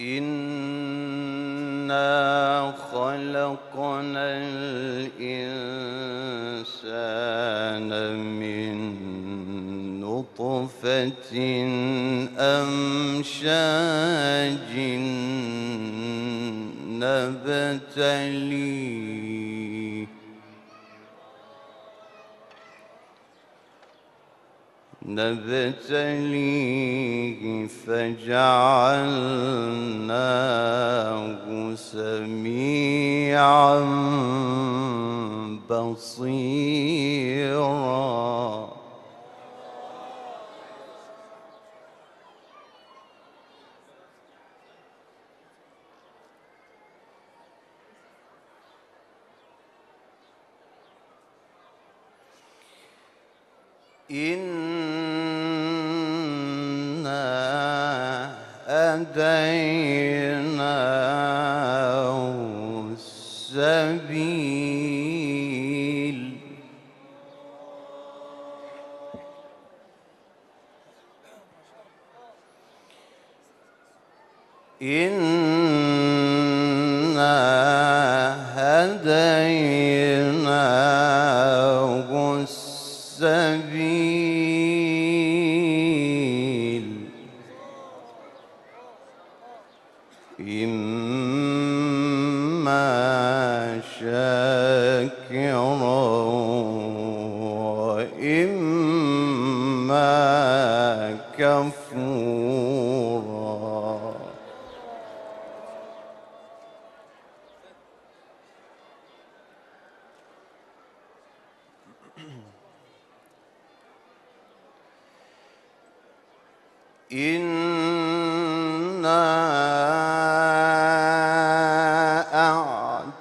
إنا خلقنا الإنسان من نطفة أمشاج نبتليه نبتليه فجعلناه سميعا بصيرا. إنا هديناه السبيل. إنا هديناه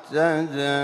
أعتدنا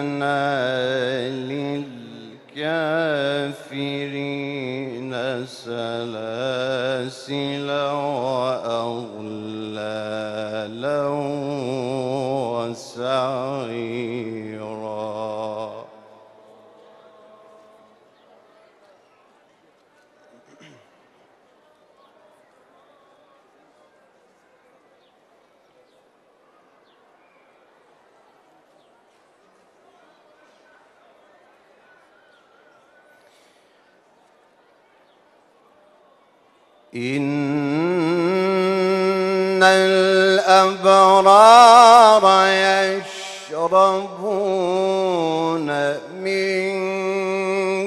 الأبرار يشربون من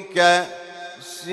كأس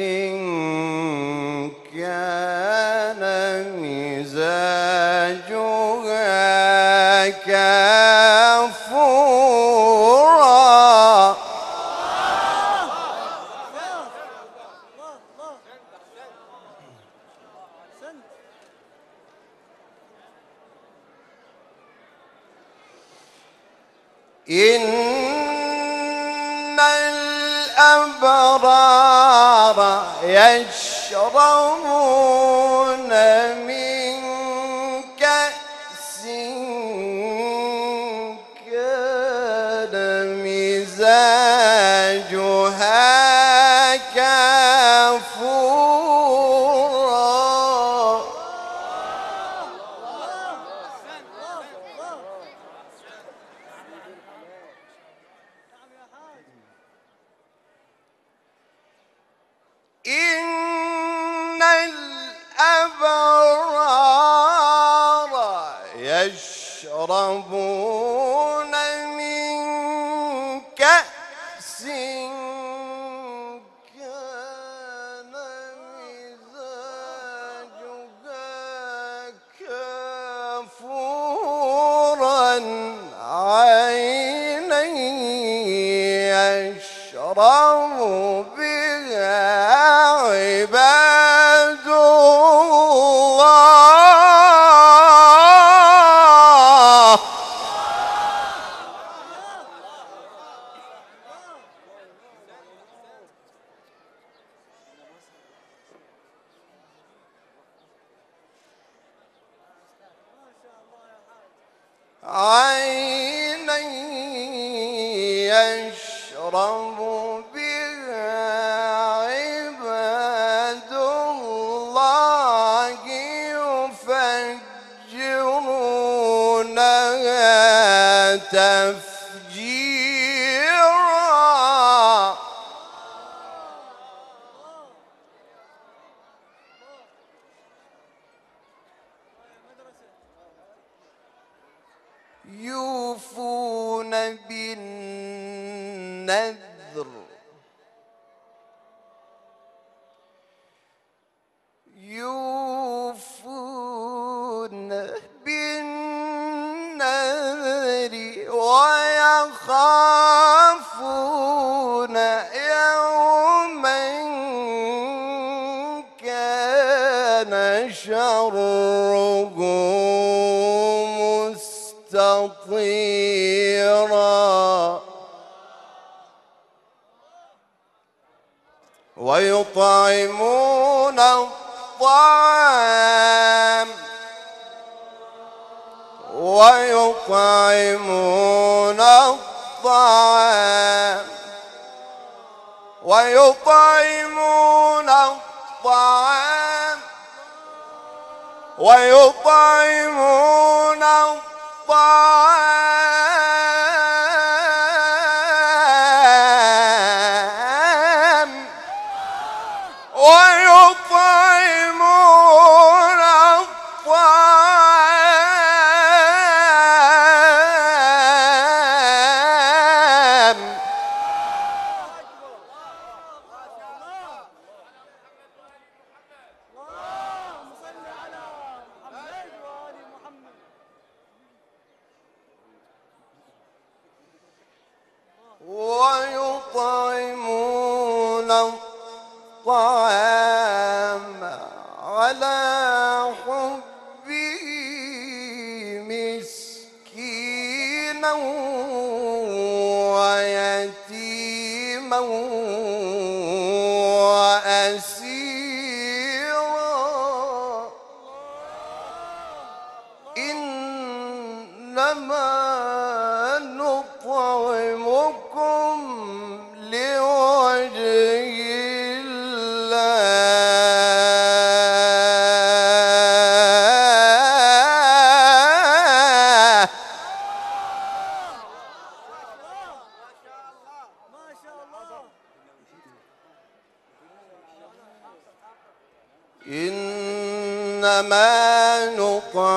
I مستطيرا وأسيرا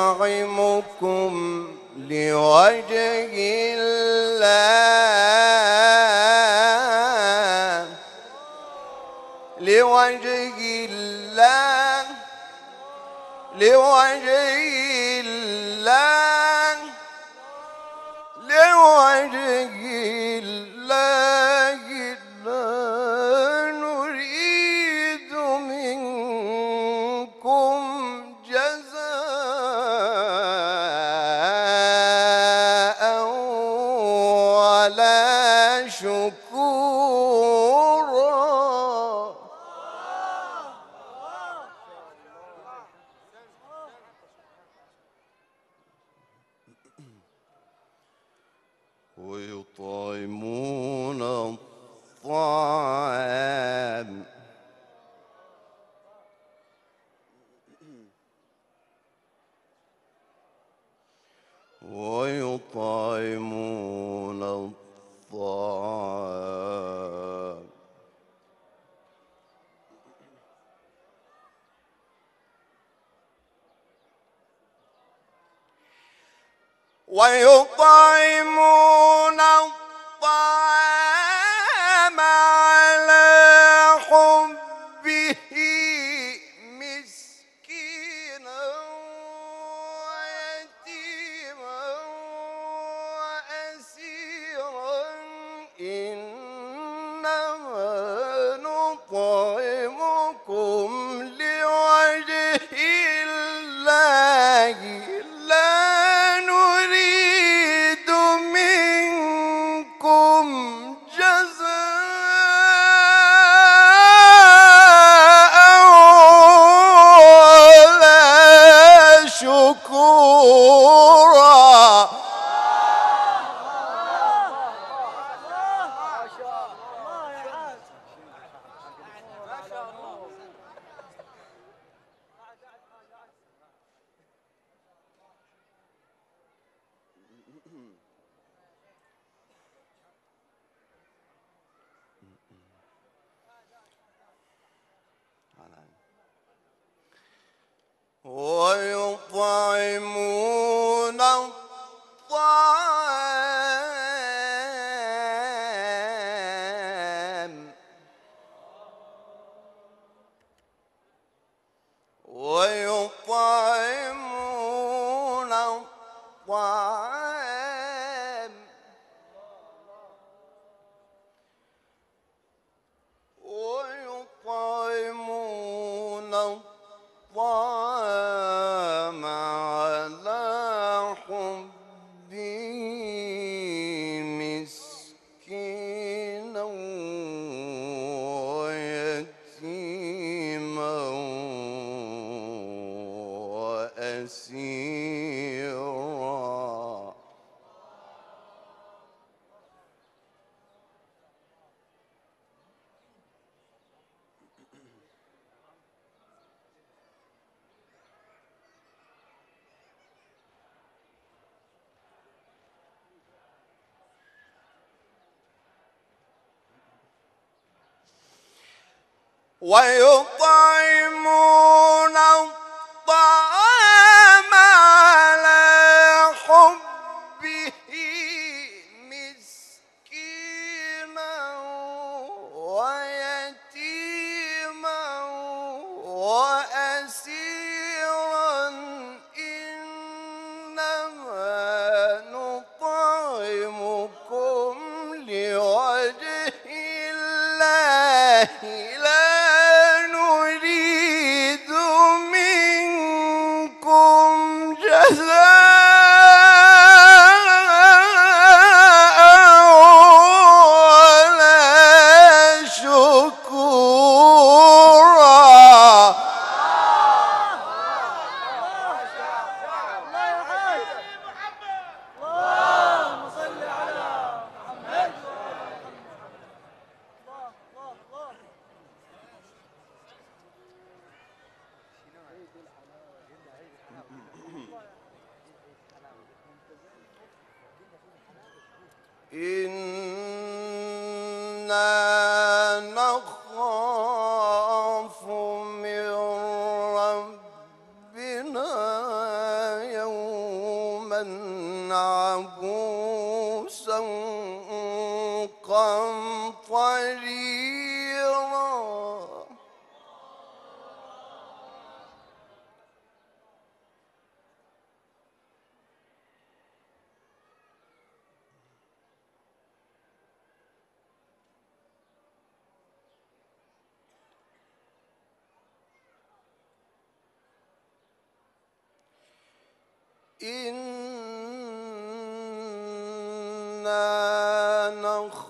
نطعمكم لوجه الله. ويطعمون ويطعمون إنا نخاف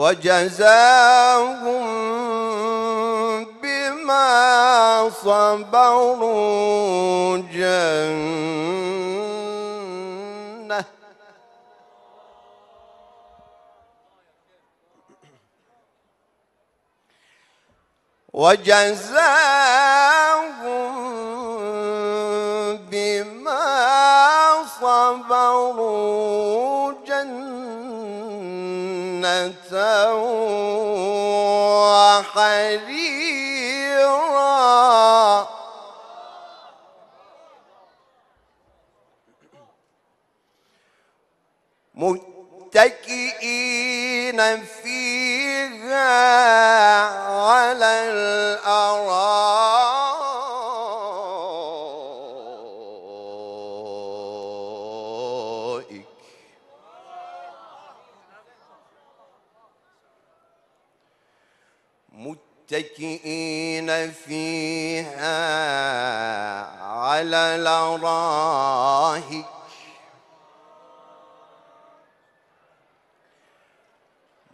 وجزاهم بما صبروا جنة. وجزاهم بما صبروا وحريرا. متكئين فيها على الأرائك. متكئين فيها على الأرائك.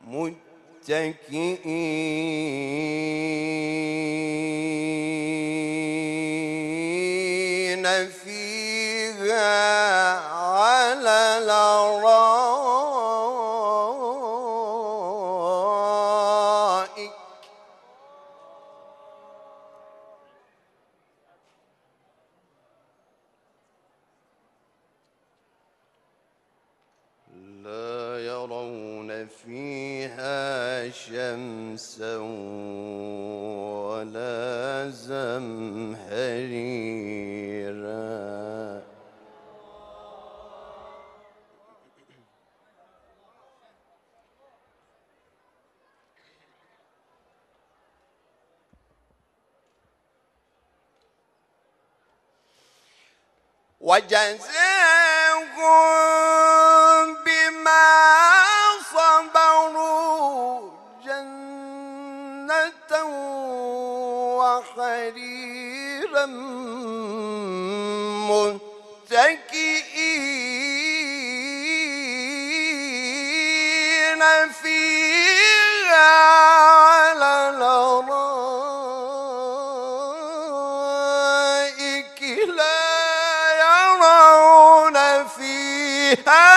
متكئين فيها على الأرائك. وجزاهم فيها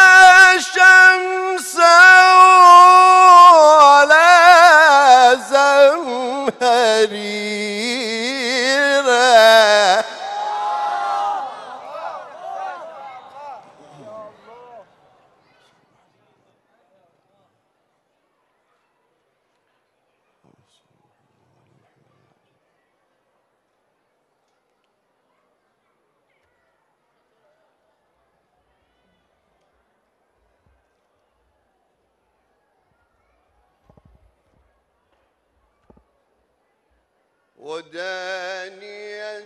ودانية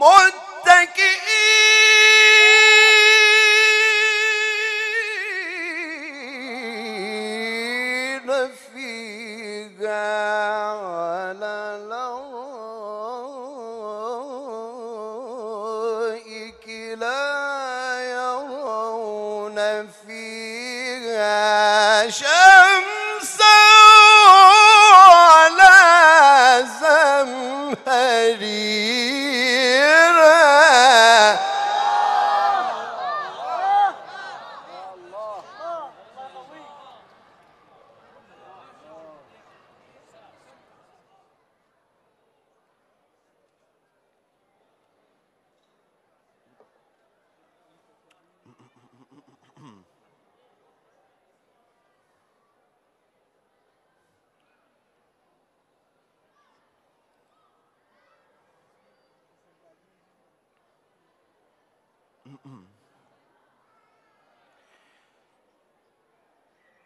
متكئين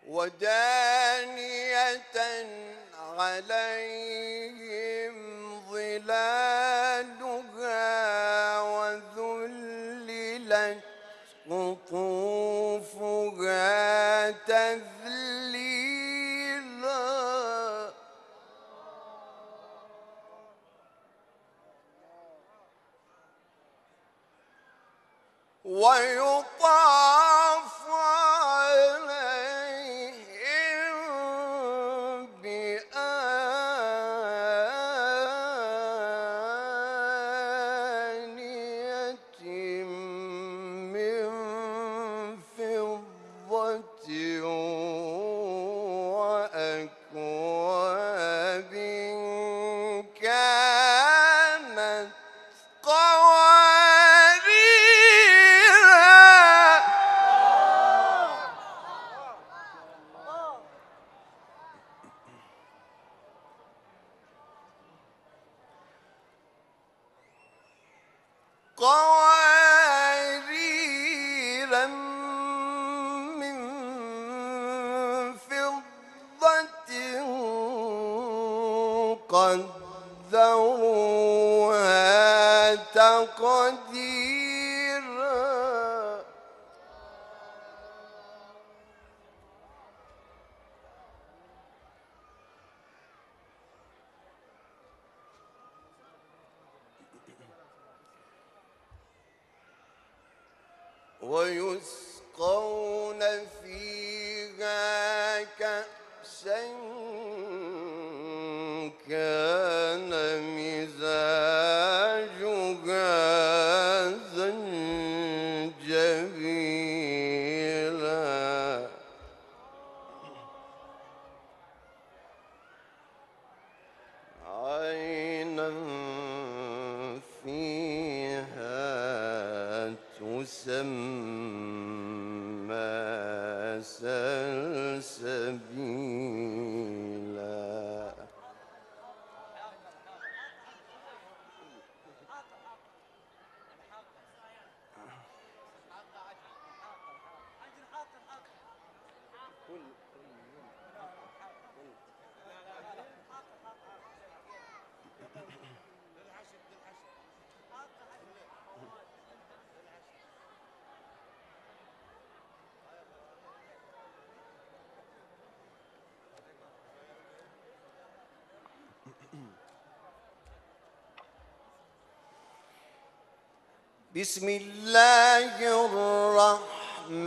ودانية عليه لقد as uh, بسم الله الرحمن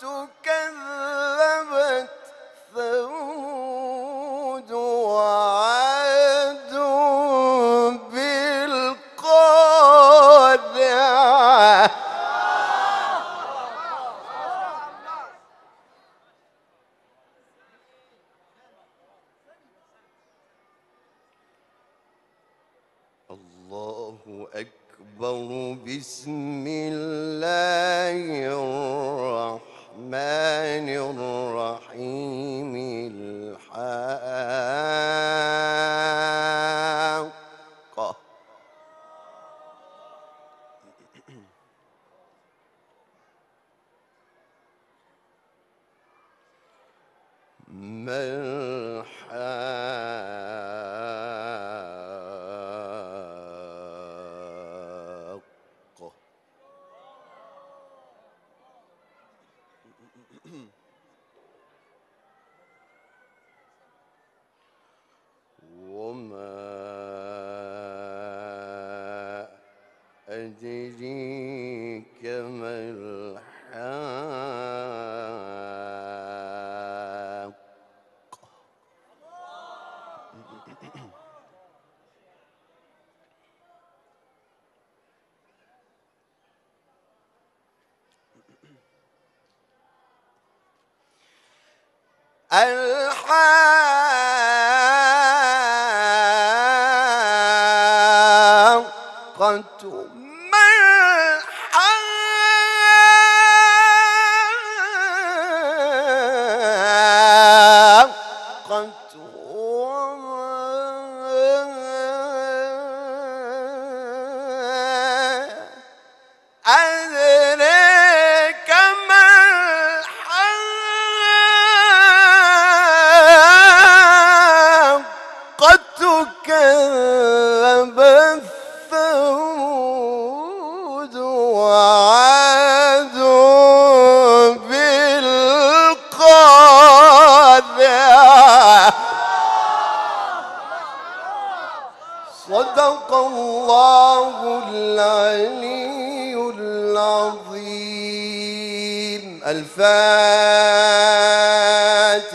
to أدريك ما